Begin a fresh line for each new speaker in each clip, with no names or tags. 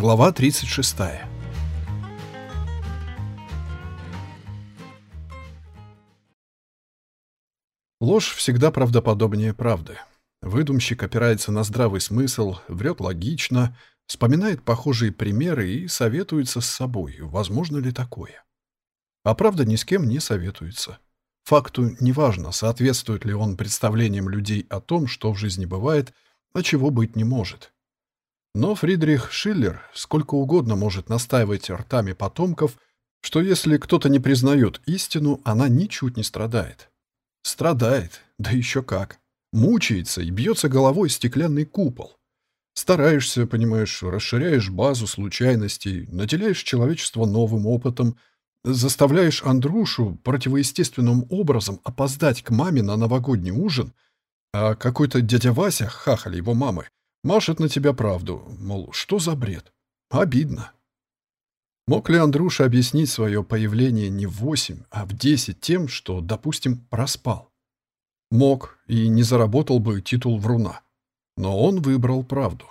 Глава 36. Ложь всегда правдоподобнее правды. Выдумщик опирается на здравый смысл, врет логично, вспоминает похожие примеры и советуется с собой, возможно ли такое. А правда ни с кем не советуется. Факту неважно, соответствует ли он представлениям людей о том, что в жизни бывает, а чего быть не может. Но Фридрих Шиллер сколько угодно может настаивать ртами потомков, что если кто-то не признает истину, она ничуть не страдает. Страдает, да еще как. Мучается и бьется головой стеклянный купол. Стараешься, понимаешь, расширяешь базу случайностей, наделяешь человечество новым опытом, заставляешь Андрушу противоестественным образом опоздать к маме на новогодний ужин, а какой-то дядя Вася, хахаль его мамы, Машет на тебя правду, мол, что за бред? Обидно. Мог ли Андруша объяснить свое появление не в восемь, а в десять тем, что, допустим, проспал? Мог и не заработал бы титул вруна. Но он выбрал правду.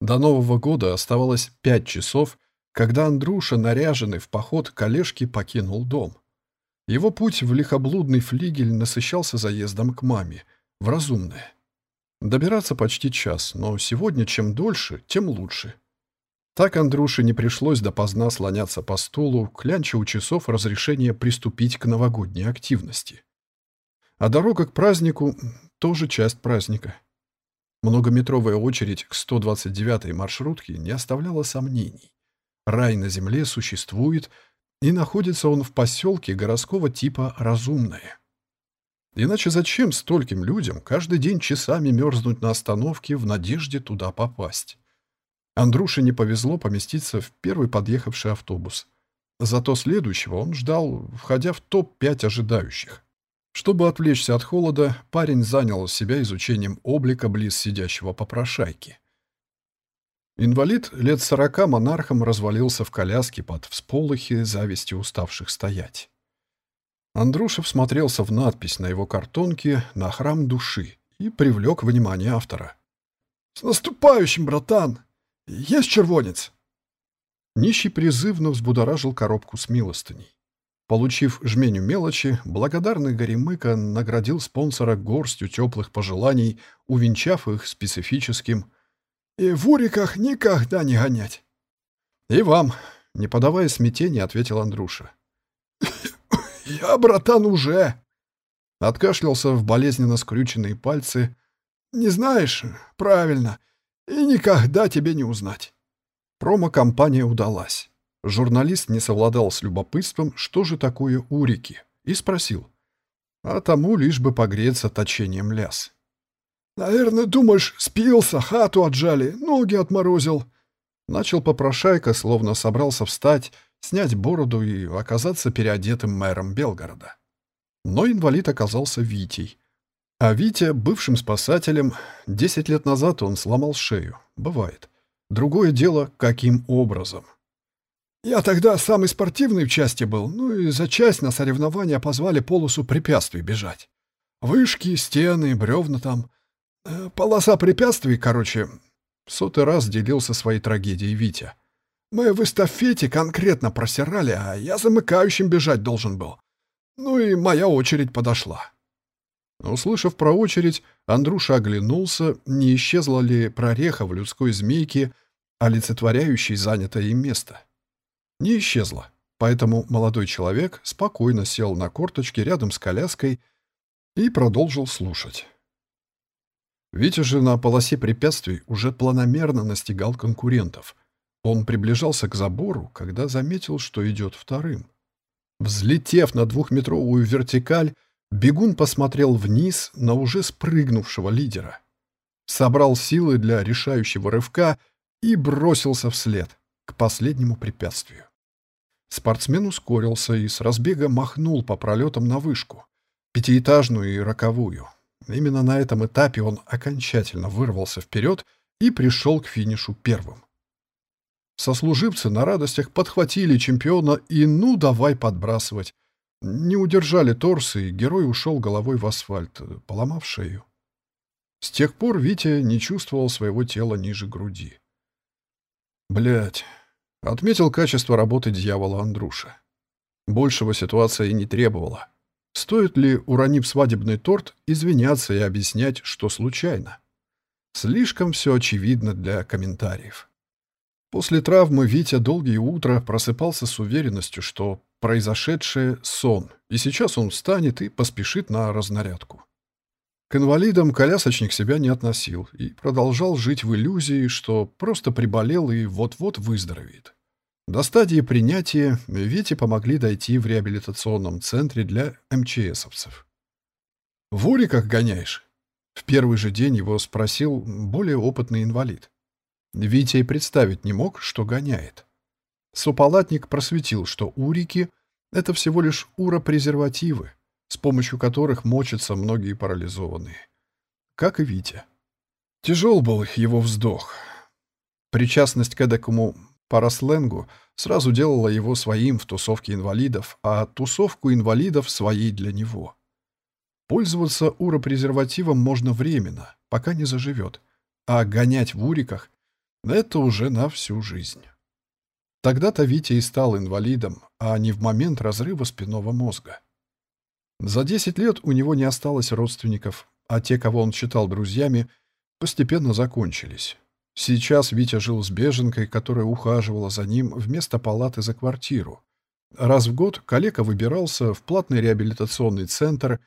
До Нового года оставалось пять часов, когда Андруша, наряженный в поход к Олежке, покинул дом. Его путь в лихоблудный флигель насыщался заездом к маме, в разумное. Добираться почти час, но сегодня чем дольше, тем лучше. Так Андрюше не пришлось допоздна слоняться по стулу, клянча у часов разрешение приступить к новогодней активности. А дорога к празднику — тоже часть праздника. Многометровая очередь к 129-й маршрутке не оставляла сомнений. Рай на земле существует, и находится он в поселке городского типа «Разумное». Иначе зачем стольким людям каждый день часами мерзнуть на остановке в надежде туда попасть? Андрюше не повезло поместиться в первый подъехавший автобус. Зато следующего он ждал, входя в топ-5 ожидающих. Чтобы отвлечься от холода, парень занял себя изучением облика близ сидящего попрошайки. Инвалид лет сорока монархом развалился в коляске под всполохи зависти уставших стоять. Андрюша всмотрелся в надпись на его картонке на храм души и привлек внимание автора. «С наступающим, братан! Есть червонец!» Нищий призывно взбудоражил коробку с милостыней. Получив жменю мелочи, благодарный Горемыка наградил спонсора горстью теплых пожеланий, увенчав их специфическим «И в уриках никогда не гонять!» «И вам!» — не подавая смятения, ответил Андруша. «Я, братан, уже!» Откашлялся в болезненно скрюченные пальцы. «Не знаешь? Правильно. И никогда тебе не узнать». Промо-компания удалась. Журналист не совладал с любопытством, что же такое урики, и спросил. А тому лишь бы погреться точением ляс. «Наверное, думаешь, спился, хату отжали, ноги отморозил». Начал попрошайка, словно собрался встать, снять бороду и оказаться переодетым мэром Белгорода. Но инвалид оказался Витей. А Витя — бывшим спасателем. Десять лет назад он сломал шею. Бывает. Другое дело, каким образом. Я тогда самый спортивный в части был, ну и за часть на соревнования позвали полосу препятствий бежать. Вышки, стены, бревна там. Э, полоса препятствий, короче. Сотый раз делился своей трагедией Витя. Мы в эстафете конкретно просирали, а я замыкающим бежать должен был. Ну и моя очередь подошла. Услышав про очередь, Андруша оглянулся, не исчезла ли прореха в людской змейке, олицетворяющей занятое им место. Не исчезла, поэтому молодой человек спокойно сел на корточки рядом с коляской и продолжил слушать. Витя же на полосе препятствий уже планомерно настигал конкурентов — он приближался к забору, когда заметил, что идет вторым. Взлетев на двухметровую вертикаль, бегун посмотрел вниз на уже спрыгнувшего лидера. Собрал силы для решающего рывка и бросился вслед, к последнему препятствию. Спортсмен ускорился и с разбега махнул по пролетам на вышку, пятиэтажную и роковую. Именно на этом этапе он окончательно вырвался вперед и пришел к финишу первым. Сослуживцы на радостях подхватили чемпиона и ну давай подбрасывать. Не удержали торсы, и герой ушел головой в асфальт, поломав шею. С тех пор Витя не чувствовал своего тела ниже груди. Блять, отметил качество работы дьявола Андруша. Большего ситуация и не требовала. Стоит ли, уронив свадебный торт, извиняться и объяснять, что случайно? Слишком все очевидно для комментариев. После травмы Витя долгие утра просыпался с уверенностью, что произошедшее — сон, и сейчас он встанет и поспешит на разнарядку. К инвалидам колясочник себя не относил и продолжал жить в иллюзии, что просто приболел и вот-вот выздоровеет. До стадии принятия Вите помогли дойти в реабилитационном центре для МЧСовцев. «В Уриках гоняешь?» В первый же день его спросил более опытный инвалид. Витя и представить не мог, что гоняет. Супалатник просветил, что урики — это всего лишь уропрезервативы, с помощью которых мочатся многие парализованные. Как и Витя. Тяжел был его вздох. Причастность к эдакому парасленгу сразу делала его своим в тусовке инвалидов, а тусовку инвалидов своей для него. Пользоваться уропрезервативом можно временно, пока не заживет, а гонять в уриках — это уже на всю жизнь. Тогда-то Витя и стал инвалидом, а не в момент разрыва спинного мозга. За 10 лет у него не осталось родственников, а те, кого он считал друзьями, постепенно закончились. Сейчас Витя жил с беженкой, которая ухаживала за ним вместо палаты за квартиру. Раз в год калека выбирался в платный реабилитационный центр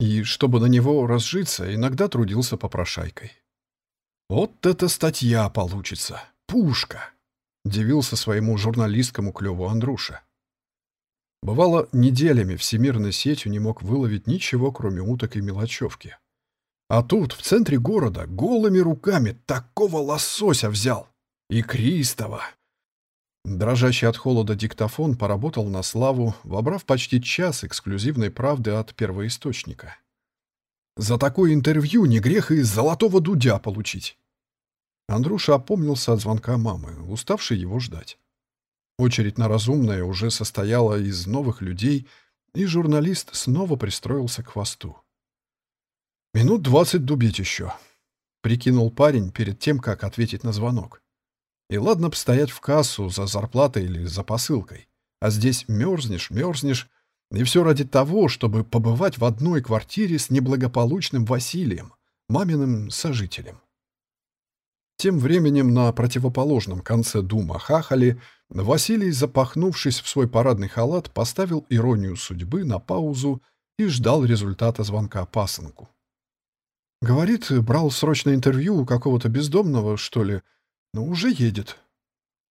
и, чтобы на него разжиться, иногда трудился попрошайкой. «Вот это статья получится! Пушка!» — дивился своему журналистскому клёву Андруша. Бывало, неделями всемирной сетью не мог выловить ничего, кроме уток и мелочевки. А тут, в центре города, голыми руками такого лосося взял. И Кристова. Дрожащий от холода диктофон поработал на славу, вобрав почти час эксклюзивной правды от первоисточника. За такое интервью не грех и золотого дудя получить. Андрюша опомнился от звонка мамы, уставший его ждать. Очередь на разумное уже состояла из новых людей, и журналист снова пристроился к хвосту. «Минут двадцать дубить еще», — прикинул парень перед тем, как ответить на звонок. «И ладно б стоять в кассу за зарплатой или за посылкой, а здесь мерзнешь, мерзнешь, и все ради того, чтобы побывать в одной квартире с неблагополучным Василием, маминым сожителем. Тем временем на противоположном конце дума хахали Василий, запахнувшись в свой парадный халат, поставил иронию судьбы на паузу и ждал результата звонка пасынку. «Говорит, брал срочное интервью у какого-то бездомного, что ли, но уже едет».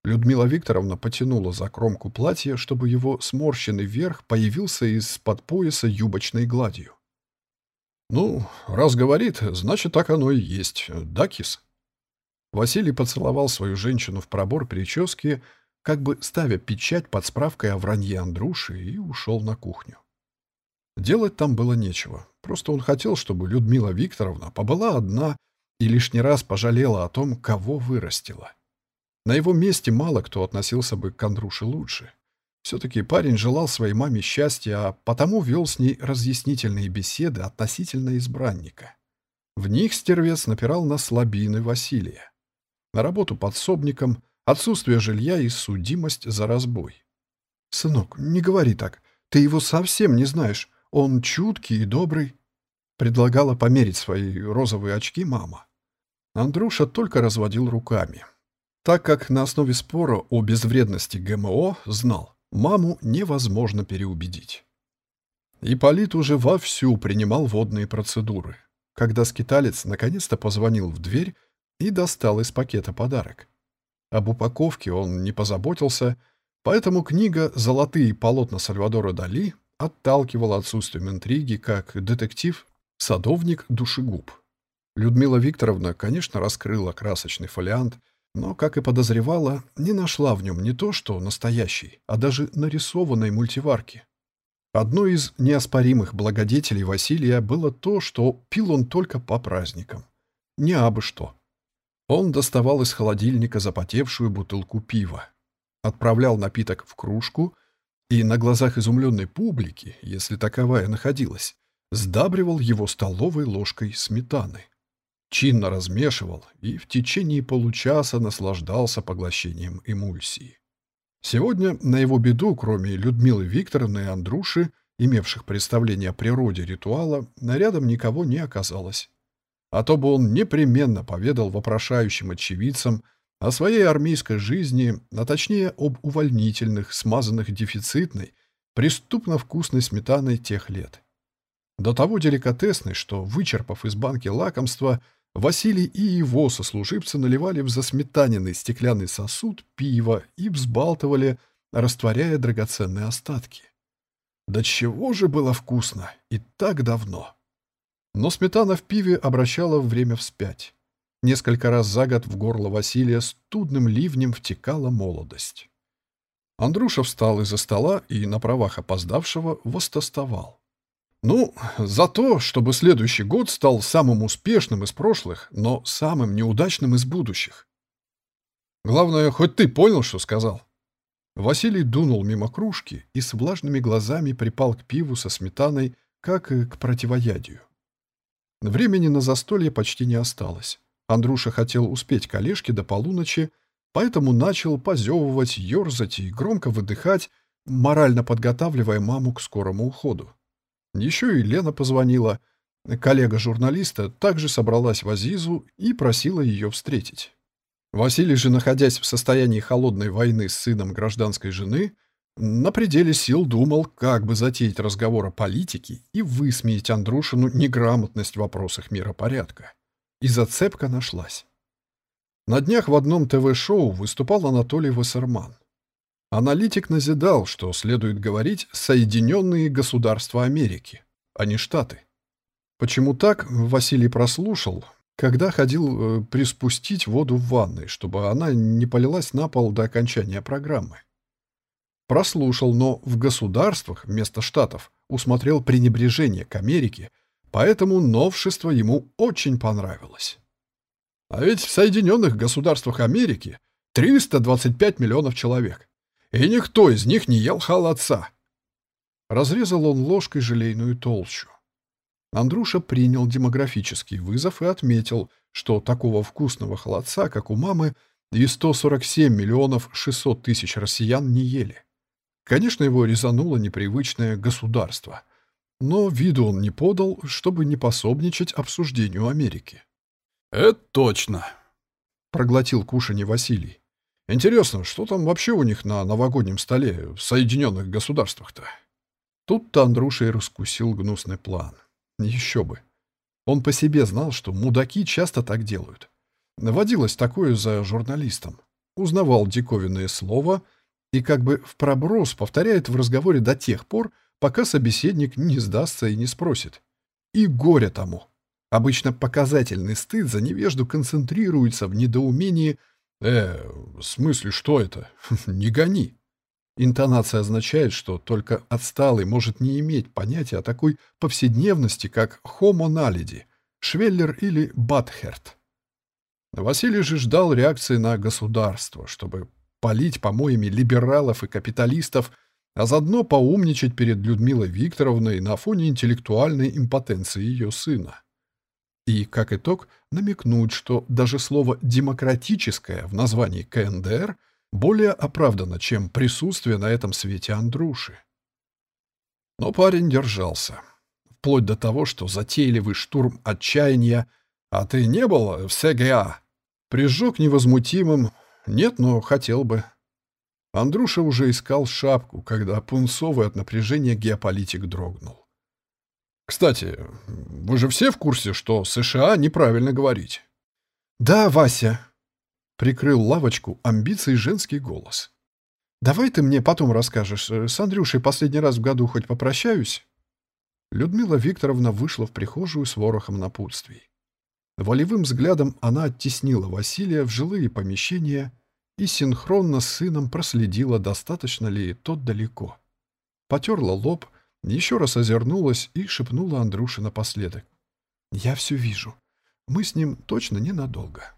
Людмила Викторовна потянула за кромку платья, чтобы его сморщенный верх появился из-под пояса юбочной гладью. «Ну, раз говорит, значит, так оно и есть. Да, кис?» Василий поцеловал свою женщину в пробор прически, как бы ставя печать под справкой о вранье Андруши, и ушел на кухню. Делать там было нечего. Просто он хотел, чтобы Людмила Викторовна побыла одна и лишний раз пожалела о том, кого вырастила. На его месте мало кто относился бы к Андруше лучше. Все-таки парень желал своей маме счастья, а потому вел с ней разъяснительные беседы относительно избранника. В них стервец напирал на слабины Василия на работу подсобником, отсутствие жилья и судимость за разбой. «Сынок, не говори так. Ты его совсем не знаешь. Он чуткий и добрый», — предлагала померить свои розовые очки мама. Андрюша только разводил руками, так как на основе спора о безвредности ГМО знал, маму невозможно переубедить. Ипполит уже вовсю принимал водные процедуры. Когда скиталец наконец-то позвонил в дверь, и достал из пакета подарок. Об упаковке он не позаботился, поэтому книга «Золотые полотна Сальвадора Дали» отталкивала отсутствием интриги как детектив «Садовник душегуб». Людмила Викторовна, конечно, раскрыла красочный фолиант, но, как и подозревала, не нашла в нем не то, что настоящий, а даже нарисованной мультиварки. Одной из неоспоримых благодетелей Василия было то, что пил он только по праздникам. Не абы что. Он доставал из холодильника запотевшую бутылку пива, отправлял напиток в кружку и на глазах изумленной публики, если таковая находилась, сдабривал его столовой ложкой сметаны. Чинно размешивал и в течение получаса наслаждался поглощением эмульсии. Сегодня на его беду, кроме Людмилы Викторовны и Андруши, имевших представление о природе ритуала, рядом никого не оказалось. А то бы он непременно поведал вопрошающим очевидцам о своей армейской жизни, а точнее об увольнительных, смазанных дефицитной, преступно вкусной сметаной тех лет. До того деликатесной, что, вычерпав из банки лакомства, Василий и его сослуживцы наливали в засметаненный стеклянный сосуд пиво и взбалтывали, растворяя драгоценные остатки. Да чего же было вкусно и так давно! Но сметана в пиве обращала время вспять. Несколько раз за год в горло Василия студным ливнем втекала молодость. Андруша встал из-за стола и на правах опоздавшего востостовал. Ну, за то, чтобы следующий год стал самым успешным из прошлых, но самым неудачным из будущих. Главное, хоть ты понял, что сказал. Василий дунул мимо кружки и с влажными глазами припал к пиву со сметаной, как и к противоядию. Времени на застолье почти не осталось. Андруша хотел успеть к Олежке до полуночи, поэтому начал позевывать, ерзать и громко выдыхать, морально подготавливая маму к скорому уходу. Еще и Лена позвонила. Коллега журналиста также собралась в Азизу и просила ее встретить. Василий же, находясь в состоянии холодной войны с сыном гражданской жены, на пределе сил думал, как бы затеять разговор о политике и высмеять Андрушину неграмотность в вопросах миропорядка. И зацепка нашлась. На днях в одном ТВ-шоу выступал Анатолий Вассерман. Аналитик назидал, что следует говорить «Соединенные Государства Америки», а не Штаты. Почему так, Василий прослушал, когда ходил э, приспустить воду в ванной, чтобы она не полилась на пол до окончания программы. Прослушал, но в государствах вместо штатов усмотрел пренебрежение к Америке, поэтому новшество ему очень понравилось. А ведь в Соединенных Государствах Америки 325 миллионов человек и никто из них не ел холодца. Разрезал он ложкой желейную толщу. Андруша принял демографический вызов и отметил, что такого вкусного холодца, как у мамы, и 147 миллионов 600 тысяч россиян не ели. Конечно, его резануло непривычное государство, но виду он не подал, чтобы не пособничать обсуждению Америки. «Это точно», — проглотил кушанье Василий. Интересно, что там вообще у них на новогоднем столе в Соединенных Государствах-то? Тут-то Андруша и раскусил гнусный план. Еще бы. Он по себе знал, что мудаки часто так делают. Наводилось такое за журналистом. Узнавал диковинное слово и как бы в проброс повторяет в разговоре до тех пор, пока собеседник не сдастся и не спросит. И горе тому. Обычно показательный стыд за невежду концентрируется в недоумении – «Э, в смысле, что это? Не гони!» Интонация означает, что только отсталый может не иметь понятия о такой повседневности, как naledi, Швеллер или Батхерт. Василий же ждал реакции на государство, чтобы полить помоями либералов и капиталистов, а заодно поумничать перед Людмилой Викторовной на фоне интеллектуальной импотенции ее сына. И, как итог, намекнуть, что даже слово «демократическое» в названии КНДР более оправдано, чем присутствие на этом свете Андруши. Но парень держался. Вплоть до того, что затейливый штурм отчаяния «А ты не был в СГА?» прижег невозмутимым «Нет, но хотел бы». Андруша уже искал шапку, когда пунцовый от напряжения геополитик дрогнул. Кстати, вы же все в курсе, что США неправильно говорить? Да, Вася. Прикрыл лавочку амбицией женский голос. Давай ты мне потом расскажешь. С Андрюшей последний раз в году хоть попрощаюсь? Людмила Викторовна вышла в прихожую с ворохом напутствий. Волевым взглядом она оттеснила Василия в жилые помещения и синхронно с сыном проследила, достаточно ли тот далеко. Потерла лоб, еще раз озернулась и шепнула Андрюше напоследок. «Я все вижу. Мы с ним точно ненадолго».